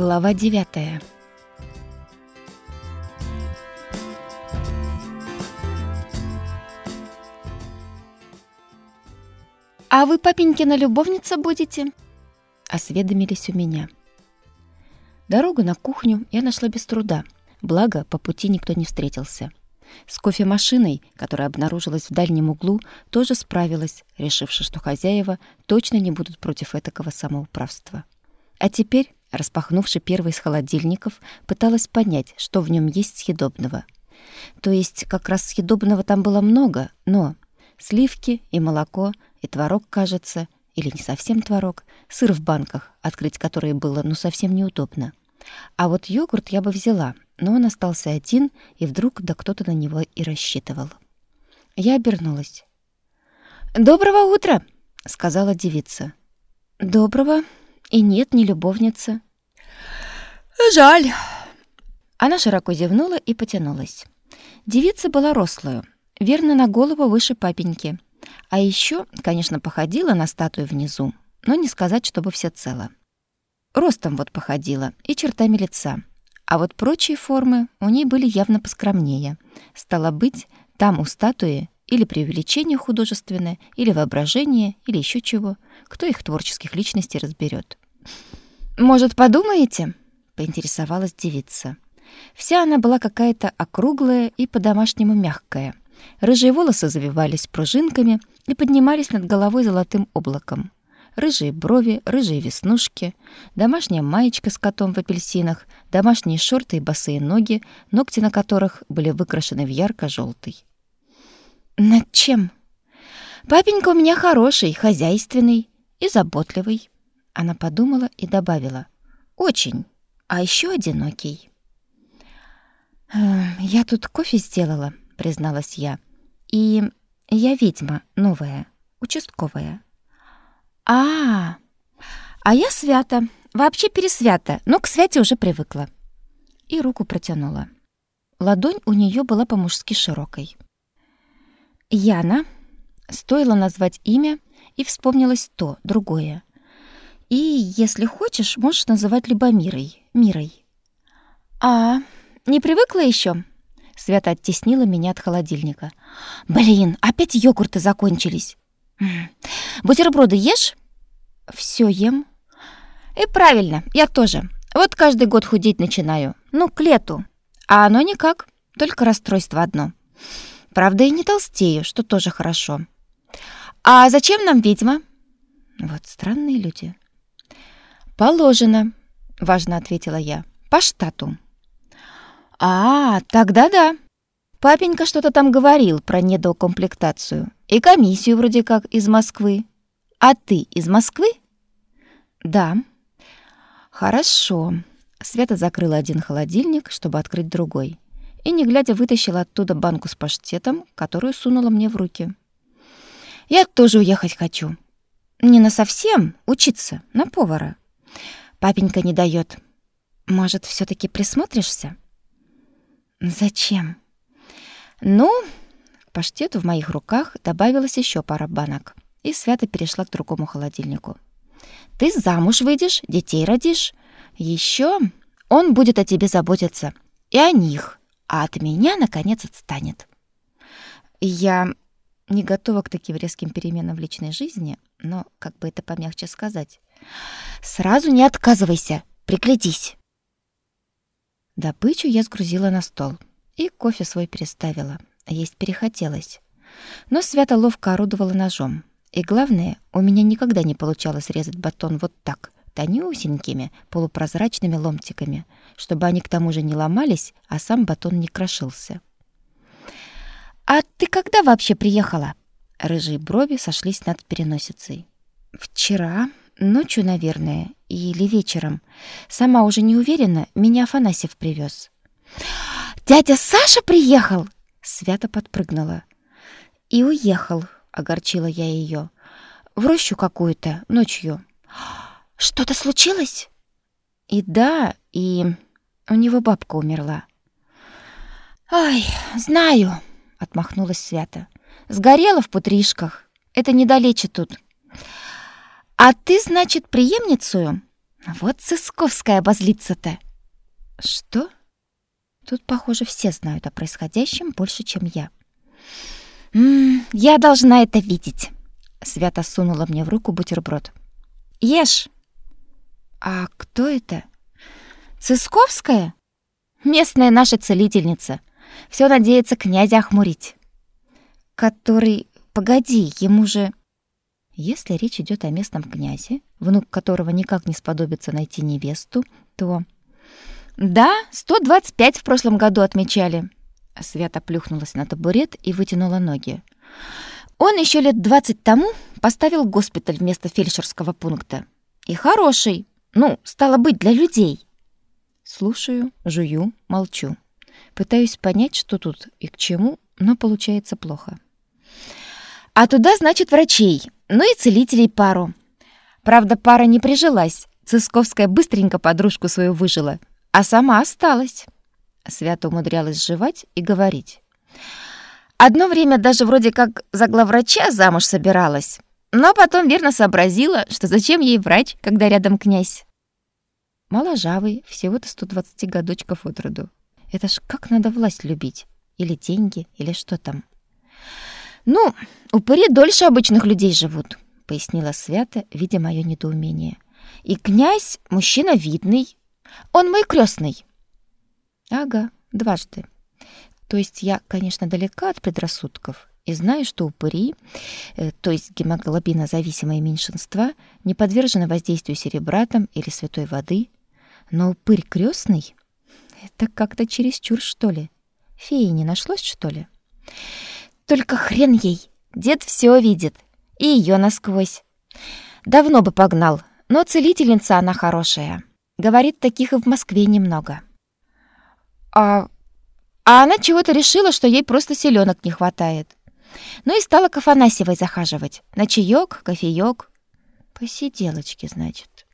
Глава девятая. «А вы, папенькина любовница, будете?» Осведомились у меня. Дорогу на кухню я нашла без труда, благо по пути никто не встретился. С кофемашиной, которая обнаружилась в дальнем углу, тоже справилась, решивши, что хозяева точно не будут против этакого самоуправства. А теперь распахнувши первый из холодильников, пыталась понять, что в нем есть съедобного. То есть как раз съедобного там было много, но сливки и молоко, и творог, кажется, или не совсем творог, сыр в банках, открыть которые было ну совсем неудобно. А вот йогурт я бы взяла, но он остался один, и вдруг да кто-то на него и рассчитывал. Я обернулась. «Доброго утра!» — сказала девица. «Доброго!» И нет, не любовница. Жаль. Она широко зевнула и потянулась. Девица была рослая, верно на голову выше папеньки. А еще, конечно, походила на статую внизу, но не сказать, чтобы всецело. Ростом вот походила и чертами лица. А вот прочие формы у ней были явно поскромнее. Стало быть, там у статуи или преувеличение художественное, или воображение, или еще чего. Кто их творческих личностей разберет? «Может, подумаете?» — поинтересовалась девица. Вся она была какая-то округлая и по-домашнему мягкая. Рыжие волосы завивались пружинками и поднимались над головой золотым облаком. Рыжие брови, рыжие веснушки, домашняя маечка с котом в апельсинах, домашние шорты и босые ноги, ногти на которых были выкрашены в ярко желтый «Над чем?» «Папенька у меня хороший, хозяйственный и заботливый». Она подумала и добавила. «Очень. А еще одинокий». «Э, «Я тут кофе сделала», — призналась я. «И я ведьма новая, участковая». «А, а я свята, вообще пересвята, но к святе уже привыкла». И руку протянула. Ладонь у нее была по-мужски широкой. Яна. Стоило назвать имя, и вспомнилось то, другое. И, если хочешь, можешь называть Любомирой, Мирой. А, не привыкла еще? Свята оттеснила меня от холодильника. Блин, опять йогурты закончились. Бутерброды ешь? Все ем. И правильно, я тоже. Вот каждый год худеть начинаю. Ну, к лету. А оно никак, только расстройство одно. Правда, и не толстею, что тоже хорошо. А зачем нам ведьма? Вот странные люди. «Положено», — важно ответила я. «По штату». «А, тогда да. Папенька что-то там говорил про недокомплектацию. И комиссию вроде как из Москвы. А ты из Москвы?» «Да». «Хорошо». Света закрыла один холодильник, чтобы открыть другой. И, не глядя, вытащила оттуда банку с паштетом, которую сунула мне в руки. «Я тоже уехать хочу. Не на совсем, учиться, на повара. Папенька не дает. Может, все таки присмотришься? Зачем? Ну, к паштету в моих руках добавилась еще пара банок, и Свята перешла к другому холодильнику. Ты замуж выйдешь, детей родишь. Еще он будет о тебе заботиться и о них, а от меня наконец отстанет. Я не готова к таким резким переменам в личной жизни, но как бы это помягче сказать. Сразу не отказывайся, приглядись. Добычу я сгрузила на стол и кофе свой переставила. Есть перехотелось. Но Свята ловко орудовала ножом. И главное, у меня никогда не получалось резать батон вот так, тонюсенькими, полупрозрачными ломтиками, чтобы они к тому же не ломались, а сам батон не крошился. «А ты когда вообще приехала?» Рыжие брови сошлись над переносицей. «Вчера», Ночью, наверное, или вечером. Сама уже не уверена, меня Афанасьев привез. «Дядя Саша приехал!» Свято подпрыгнула. «И уехал», — огорчила я ее. «В рощу какую-то, ночью». «Что-то случилось?» «И да, и у него бабка умерла». «Ай, знаю», — отмахнулась Свята. «Сгорела в Путришках. Это недалече тут». «А ты, значит, преемницу?» Вот Сысковская обозлится-то. Что? Тут, похоже, все знают о происходящем больше, чем я. -м, я должна это видеть. Свята сунула мне в руку бутерброд. Ешь. А кто это? Цисковская? Местная наша целительница. Все надеется князя охмурить. Который... Погоди, ему же... Если речь идет о местном князе, внук которого никак не сподобится найти невесту, то... Да, 125 в прошлом году отмечали. Свята плюхнулась на табурет и вытянула ноги. Он еще лет 20 тому поставил госпиталь вместо фельдшерского пункта. И хороший. Ну, стало быть, для людей. Слушаю, жую, молчу. Пытаюсь понять, что тут и к чему, но получается плохо. А туда, значит, врачей, ну и целителей пару. Правда, пара не прижилась. Цисковская быстренько подружку свою выжила, а сама осталась. Свято умудрялась жевать и говорить. Одно время даже вроде как за главврача замуж собиралась, но потом верно сообразила, что зачем ей врач, когда рядом князь. Моложавый, всего-то 120 годочков от роду. Это ж как надо власть любить? Или деньги, или что там? «Ну, упыри дольше обычных людей живут», — пояснила Свята, видя мое недоумение. «И князь — мужчина видный. Он мой крестный. «Ага, дважды. То есть я, конечно, далека от предрассудков и знаю, что упыри, э, то есть гемоглобинозависимые меньшинства, не подвержены воздействию серебратом или святой воды, но упырь крестный — это как-то чересчур, что ли? Феи не нашлось, что ли?» Только хрен ей. Дед все видит. И ее насквозь. Давно бы погнал, но целительница она хорошая. Говорит, таких и в Москве немного. А, а она чего-то решила, что ей просто селенок не хватает. Ну и стала к Афанасьевой захаживать. На чаек, кофеек. Посиделочки, значит.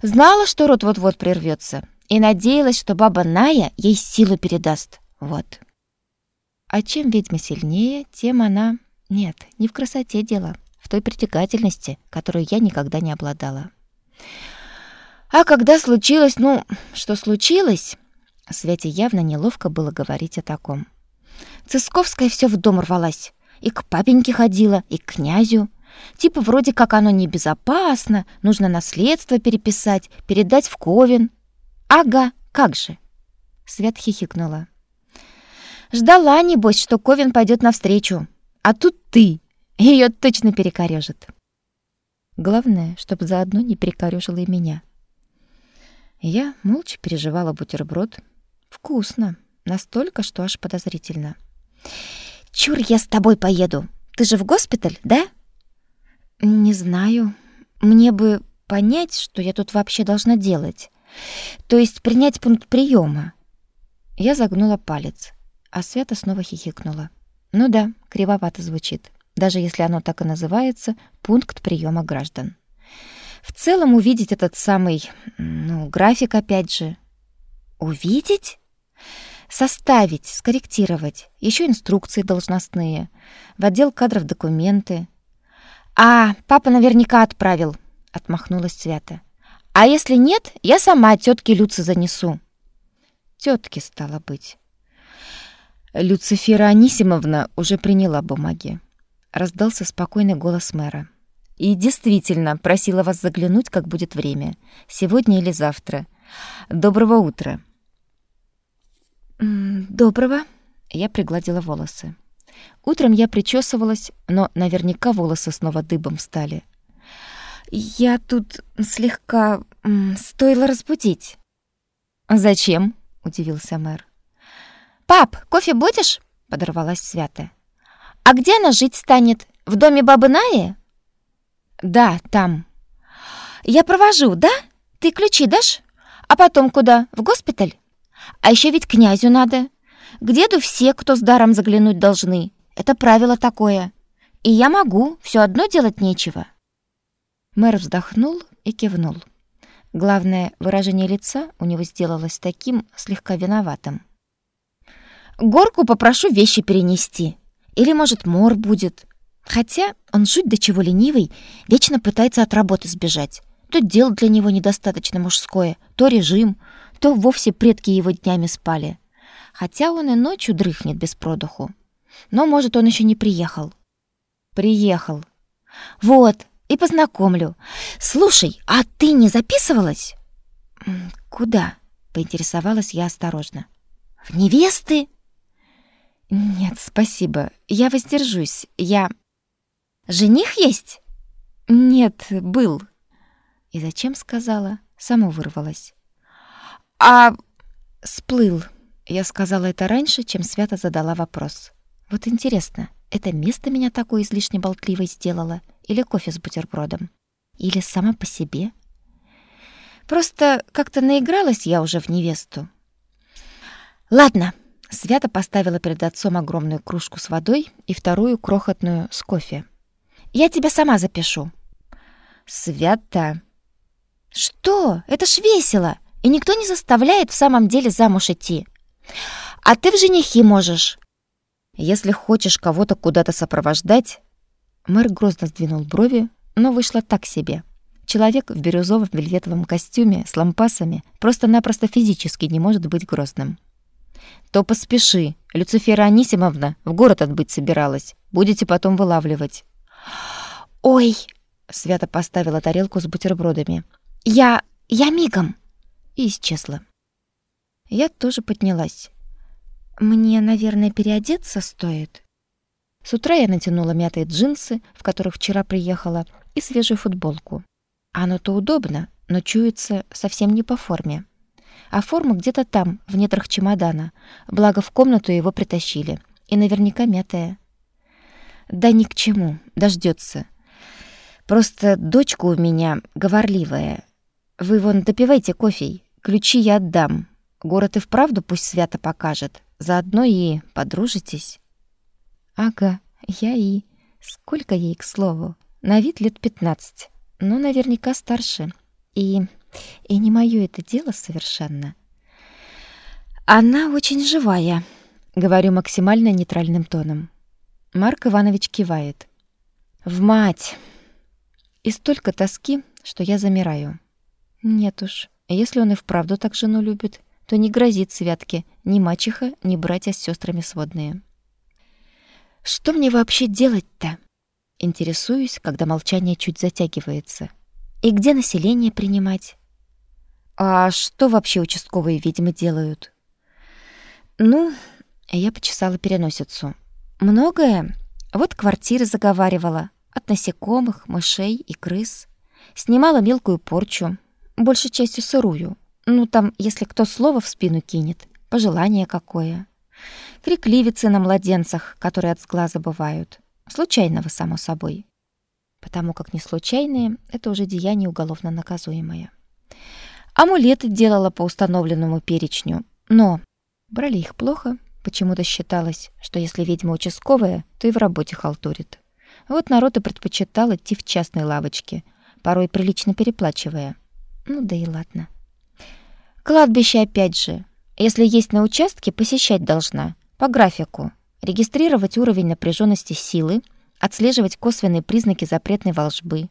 Знала, что рот вот-вот прервется, и надеялась, что баба Ная ей силу передаст. Вот. А чем ведьма сильнее, тем она... Нет, не в красоте дело, в той притягательности, которую я никогда не обладала. А когда случилось, ну, что случилось? Свете явно неловко было говорить о таком. Цисковская все в дом рвалась. И к папеньке ходила, и к князю. Типа вроде как оно небезопасно, нужно наследство переписать, передать в Ковен. Ага, как же. Свет хихикнула. Ждала, небось, что Ковин пойдет навстречу. А тут ты. Ее точно перекорежит. Главное, чтобы заодно не перекорежила и меня. Я молча переживала бутерброд. Вкусно. Настолько, что аж подозрительно. «Чур, я с тобой поеду. Ты же в госпиталь, да?» «Не знаю. Мне бы понять, что я тут вообще должна делать. То есть принять пункт приема. Я загнула палец а Света снова хихикнула. Ну да, кривовато звучит, даже если оно так и называется пункт приема граждан. В целом увидеть этот самый, ну, график опять же. Увидеть? Составить, скорректировать, еще инструкции должностные, в отдел кадров документы. А, папа наверняка отправил, отмахнулась Свята. А если нет, я сама тетке Люце занесу. Тетке стало быть. Люцифера Анисимовна уже приняла бумаги. Раздался спокойный голос мэра. И действительно, просила вас заглянуть, как будет время. Сегодня или завтра. Доброго утра. Доброго. Я пригладила волосы. Утром я причесывалась, но наверняка волосы снова дыбом стали. Я тут слегка стоило разбудить. Зачем? удивился мэр. «Пап, кофе будешь?» — подорвалась Свята. «А где она жить станет? В доме бабы Наи?» «Да, там». «Я провожу, да? Ты ключи дашь? А потом куда? В госпиталь? А еще ведь князю надо. К деду все, кто с даром заглянуть должны. Это правило такое. И я могу, все одно делать нечего». Мэр вздохнул и кивнул. Главное, выражение лица у него сделалось таким слегка виноватым. Горку попрошу вещи перенести. Или, может, мор будет. Хотя он жуть до чего ленивый, вечно пытается от работы сбежать. То дело для него недостаточно мужское, то режим, то вовсе предки его днями спали. Хотя он и ночью дрыхнет без продуху. Но, может, он еще не приехал. Приехал. Вот, и познакомлю. Слушай, а ты не записывалась? Куда? Поинтересовалась я осторожно. В невесты? Нет, спасибо. Я воздержусь. Я... Жених есть? Нет, был. И зачем сказала? Само вырвалась. А сплыл. Я сказала это раньше, чем Свята задала вопрос. Вот интересно, это место меня такой излишне болтливой сделало или кофе с бутербродом? Или сама по себе? Просто как-то наигралась я уже в невесту. Ладно, Свята поставила перед отцом огромную кружку с водой и вторую крохотную с кофе. Я тебя сама запишу. Свята. Что? Это ж весело. И никто не заставляет в самом деле замуж идти. А ты в женихи можешь. Если хочешь кого-то куда-то сопровождать, мэр грозно сдвинул брови, но вышло так себе. Человек в бирюзовом вельветовом костюме с лампасами просто-напросто физически не может быть грозным. То поспеши. Люцифера Анисимовна в город отбыть собиралась. Будете потом вылавливать. Ой, Свята поставила тарелку с бутербродами. Я я мигом и исчезла. Я тоже поднялась. Мне, наверное, переодеться стоит. С утра я натянула мятые джинсы, в которых вчера приехала, и свежую футболку. Оно-то удобно, но чуется совсем не по форме. А форма где-то там, в недрах чемодана. Благо в комнату его притащили. И наверняка мятая. Да ни к чему, дождется. Просто дочка у меня говорливая. Вы вон допивайте кофе, ключи я отдам. Город и вправду пусть свято покажет. Заодно и подружитесь. Ага, я и... Сколько ей, к слову? На вид лет пятнадцать но наверняка старше. И... и не моё это дело совершенно. Она очень живая, говорю максимально нейтральным тоном. Марк Иванович кивает. В мать. И столько тоски, что я замираю. Нет уж, если он и вправду так жену любит, то не грозит Святке ни мачеха, ни братья с сестрами сводные. Что мне вообще делать-то? Интересуюсь, когда молчание чуть затягивается. И где население принимать? А что вообще участковые ведьмы делают? Ну, я почесала переносицу. Многое. Вот квартиры заговаривала. От насекомых, мышей и крыс. Снимала мелкую порчу. Большей частью сырую. Ну, там, если кто слово в спину кинет. Пожелание какое. Крикливицы на младенцах, которые от сглаза бывают. Случайного, само собой. Потому как не случайные — это уже деяние уголовно наказуемое. Амулеты делала по установленному перечню, но брали их плохо, почему-то считалось, что если ведьма участковая, то и в работе халтурит. Вот народ и предпочитал идти в частные лавочки, порой прилично переплачивая. Ну да и ладно. Кладбище опять же. Если есть на участке, посещать должна. По графику регистрировать уровень напряженности силы, отслеживать косвенные признаки запретной волжбы.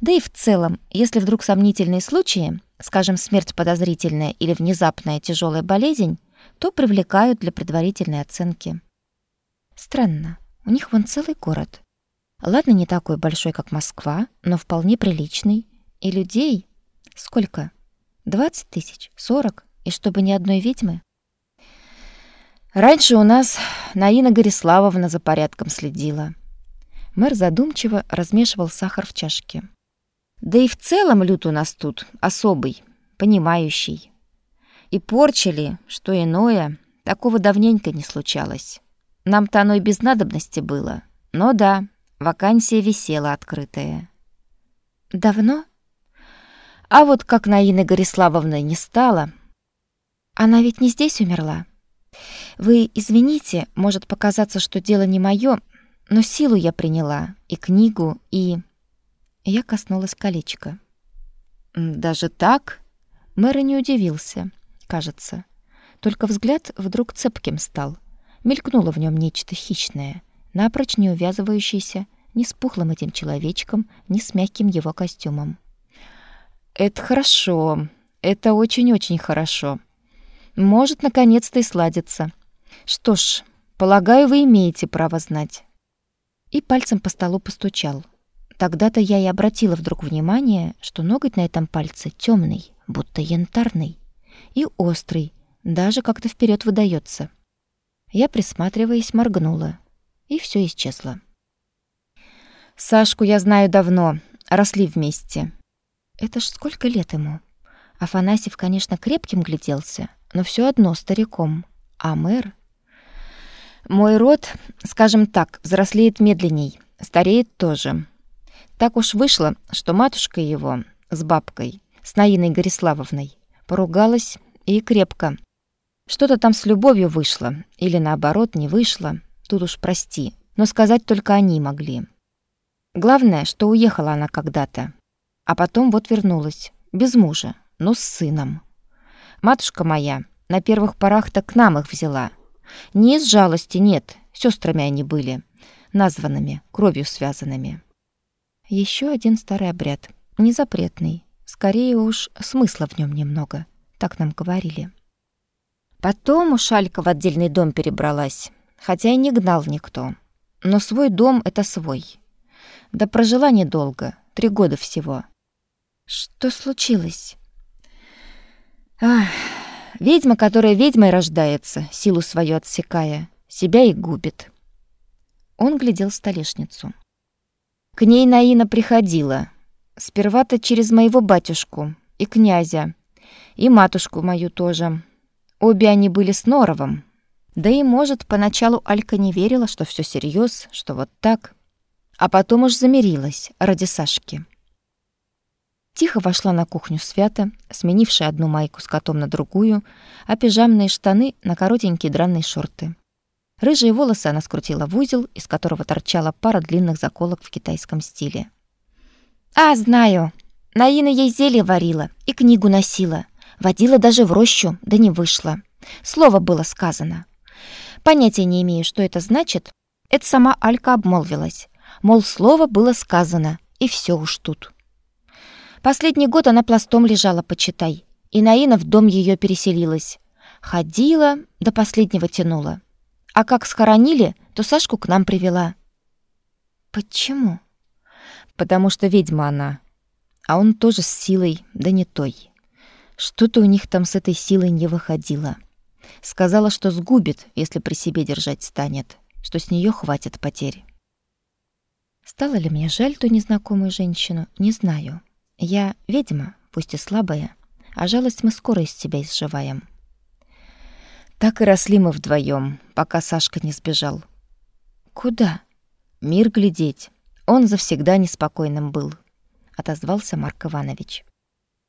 Да и в целом, если вдруг сомнительные случаи, скажем, смерть подозрительная или внезапная тяжелая болезнь, то привлекают для предварительной оценки. Странно, у них вон целый город. Ладно, не такой большой, как Москва, но вполне приличный. И людей сколько? 20 тысяч? 40? И чтобы ни одной ведьмы? Раньше у нас Наина Гориславовна за порядком следила. Мэр задумчиво размешивал сахар в чашке. Да и в целом люд у нас тут особый, понимающий. И порчили, что иное, такого давненько не случалось. Нам-то оно и без надобности было. Но да, вакансия висела открытая. Давно? А вот как Наины Гориславовны не стало... Она ведь не здесь умерла? Вы извините, может показаться, что дело не мое, но силу я приняла, и книгу, и... Я коснулась колечка. Даже так? Мэр не удивился, кажется. Только взгляд вдруг цепким стал. Мелькнуло в нем нечто хищное, напрочь не увязывающееся ни с пухлым этим человечком, ни с мягким его костюмом. Это хорошо. Это очень-очень хорошо. Может, наконец-то и сладится. Что ж, полагаю, вы имеете право знать. И пальцем по столу постучал. Тогда-то я и обратила вдруг внимание, что ноготь на этом пальце темный, будто янтарный, и острый, даже как-то вперед выдается. Я, присматриваясь, моргнула, и все исчезло. Сашку я знаю давно, росли вместе. Это ж сколько лет ему? Афанасьев, конечно, крепким гляделся, но все одно стариком. А мэр... Мой род, скажем так, взрослеет медленней, стареет тоже. Так уж вышло, что матушка его с бабкой, с Наиной Гориславовной, поругалась и крепко. Что-то там с любовью вышло, или наоборот, не вышло. Тут уж прости, но сказать только они могли. Главное, что уехала она когда-то, а потом вот вернулась, без мужа, но с сыном. Матушка моя на первых порах так к нам их взяла. Не из жалости, нет, сестрами они были, названными, кровью связанными. Еще один старый обряд, незапретный, скорее уж смысла в нем немного, так нам говорили. Потом у Шалька в отдельный дом перебралась, хотя и не гнал никто. Но свой дом — это свой. Да прожила недолго, три года всего. Что случилось? Ах, ведьма, которая ведьмой рождается, силу свою отсекая, себя и губит. Он глядел в столешницу. К ней Наина приходила. Сперва-то через моего батюшку и князя, и матушку мою тоже. Обе они были с Норовым. Да и, может, поначалу Алька не верила, что все серьез, что вот так. А потом уж замирилась ради Сашки. Тихо вошла на кухню Свята, сменившая одну майку с котом на другую, а пижамные штаны на коротенькие дранные шорты. Рыжие волосы она скрутила в узел, из которого торчала пара длинных заколок в китайском стиле. «А, знаю. Наина ей зелье варила и книгу носила. Водила даже в рощу, да не вышла. Слово было сказано. Понятия не имею, что это значит. Это сама Алька обмолвилась. Мол, слово было сказано, и все уж тут. Последний год она пластом лежала, почитай. И Наина в дом ее переселилась. Ходила, до последнего тянула. А как схоронили, то Сашку к нам привела. Почему? Потому что ведьма она. А он тоже с силой, да не той. Что-то у них там с этой силой не выходило. Сказала, что сгубит, если при себе держать станет, что с нее хватит потерь. Стало ли мне жаль ту незнакомую женщину, не знаю. Я ведьма, пусть и слабая, а жалость мы скоро из себя изживаем. Так и росли мы вдвоем, пока Сашка не сбежал. Куда? Мир глядеть. Он завсегда неспокойным был, отозвался Марк Иванович.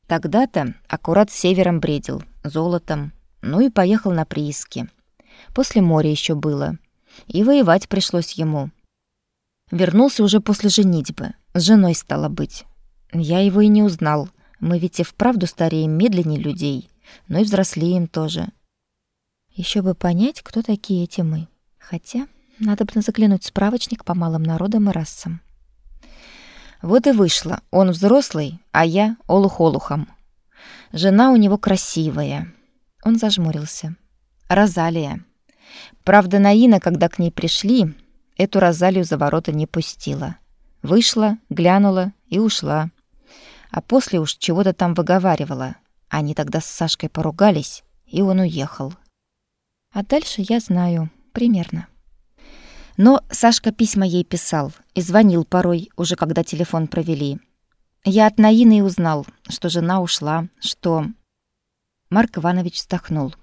Тогда-то аккурат севером бредил, золотом, ну и поехал на прииски. После моря еще было. И воевать пришлось ему. Вернулся уже после женитьбы. С женой стало быть. Я его и не узнал. Мы ведь и вправду стареем медленнее людей, но и взрослеем тоже. Еще бы понять, кто такие эти мы. Хотя надо бы заглянуть в справочник по малым народам и расам. Вот и вышло. Он взрослый, а я олух-олухом. Жена у него красивая. Он зажмурился. Розалия. Правда, Наина, когда к ней пришли, эту Розалию за ворота не пустила. Вышла, глянула и ушла. А после уж чего-то там выговаривала. Они тогда с Сашкой поругались, и он уехал. А дальше я знаю примерно. Но Сашка письма ей писал и звонил порой, уже когда телефон провели. Я от Наины узнал, что жена ушла, что... Марк Иванович вздохнул.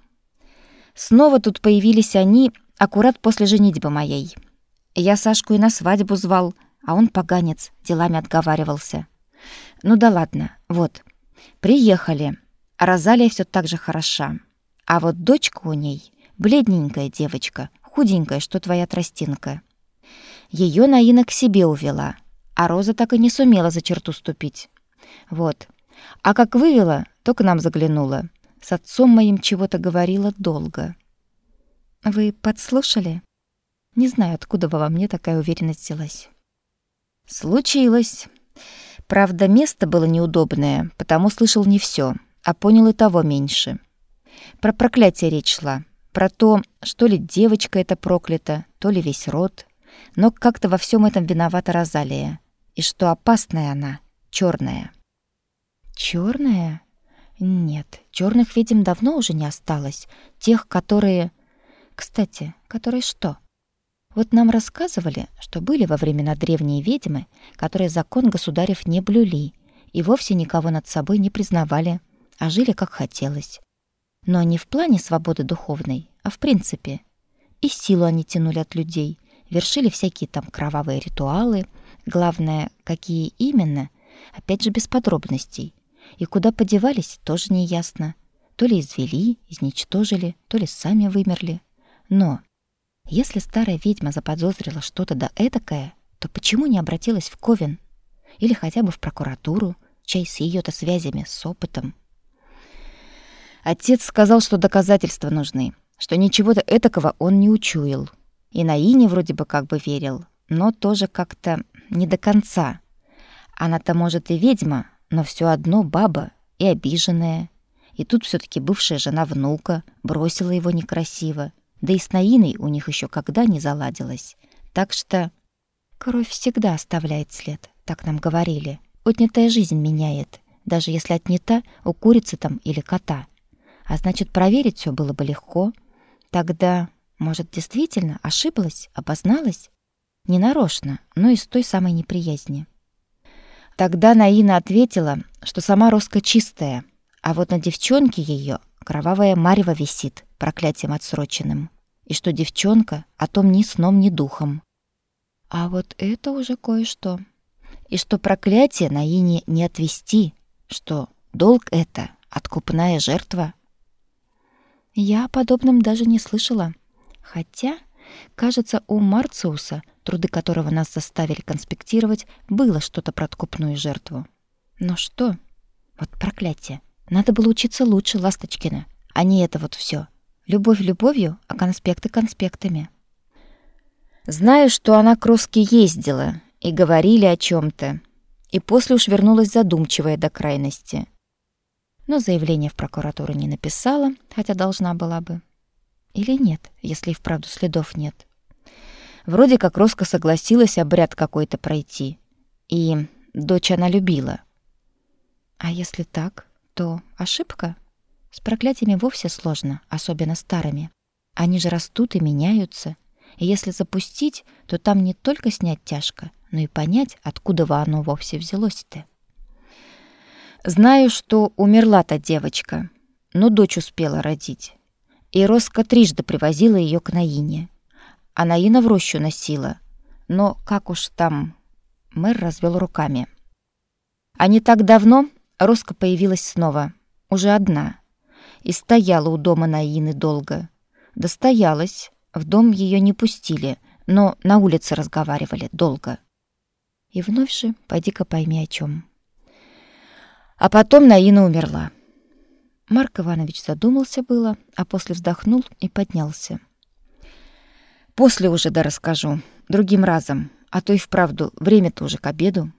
Снова тут появились они аккурат после женитьбы моей. Я Сашку и на свадьбу звал, а он поганец, делами отговаривался. Ну да ладно, вот. Приехали. Розалия все так же хороша. А вот дочка у ней Бледненькая девочка, худенькая, что твоя тростинка. Ее Наина к себе увела, а Роза так и не сумела за черту ступить. Вот. А как вывела, то к нам заглянула. С отцом моим чего-то говорила долго. Вы подслушали? Не знаю, откуда во мне такая уверенность взялась. Случилось. Правда, место было неудобное, потому слышал не все, а понял и того меньше. Про проклятие речь шла. Про то, что ли девочка эта проклята, то ли весь род. Но как-то во всем этом виновата Розалия. И что опасная она, черная. Черная? Нет, черных ведьм давно уже не осталось. Тех, которые... Кстати, которые что? Вот нам рассказывали, что были во времена древние ведьмы, которые закон государев не блюли и вовсе никого над собой не признавали, а жили как хотелось. Но не в плане свободы духовной, а в принципе. И силу они тянули от людей, вершили всякие там кровавые ритуалы, главное, какие именно, опять же без подробностей. И куда подевались, тоже не ясно. То ли извели, изничтожили, то ли сами вымерли. Но если старая ведьма заподозрила что-то да этакое, то почему не обратилась в Ковен? Или хотя бы в прокуратуру, чай с ее-то связями, с опытом? Отец сказал, что доказательства нужны, что ничего-то этакого он не учуял. И на Ине вроде бы как бы верил, но тоже как-то не до конца. Она-то, может, и ведьма, но все одно баба и обиженная. И тут все таки бывшая жена внука бросила его некрасиво. Да и с Наиной у них еще когда не заладилось. Так что кровь всегда оставляет след, так нам говорили. Отнятая жизнь меняет, даже если отнята у курицы там или кота. А значит, проверить все было бы легко. Тогда, может, действительно ошиблась, обозналась? Не нарочно, но из той самой неприязни. Тогда Наина ответила, что сама Роска чистая, а вот на девчонке ее кровавая марево висит, проклятием отсроченным, и что девчонка о том ни сном, ни духом. А вот это уже кое-что. И что проклятие Наине не отвести, что долг это откупная жертва. Я о подобном даже не слышала. Хотя, кажется, у Марциуса труды которого нас заставили конспектировать, было что-то про откупную жертву. Но что? Вот проклятие. Надо было учиться лучше Ласточкина, а не это вот все. Любовь любовью, а конспекты конспектами. Знаю, что она к Роске ездила, и говорили о чем то и после уж вернулась задумчивая до крайности. Но заявление в прокуратуру не написала, хотя должна была бы. Или нет, если и вправду следов нет. Вроде как Роско согласилась обряд какой-то пройти. И дочь она любила. А если так, то ошибка? С проклятиями вовсе сложно, особенно старыми. Они же растут и меняются. И если запустить, то там не только снять тяжко, но и понять, откуда оно вовсе взялось-то. Знаю, что умерла та девочка, но дочь успела родить. И Роско трижды привозила ее к Наине а Наина в рощу носила. Но как уж там... Мэр развел руками. А не так давно Роска появилась снова, уже одна. И стояла у дома Наины долго. Достоялась, в дом ее не пустили, но на улице разговаривали долго. И вновь же, пойди-ка пойми о чем. А потом Наина умерла. Марк Иванович задумался было, а после вздохнул и поднялся. После уже да расскажу, другим разом, а то и вправду время-то уже к обеду.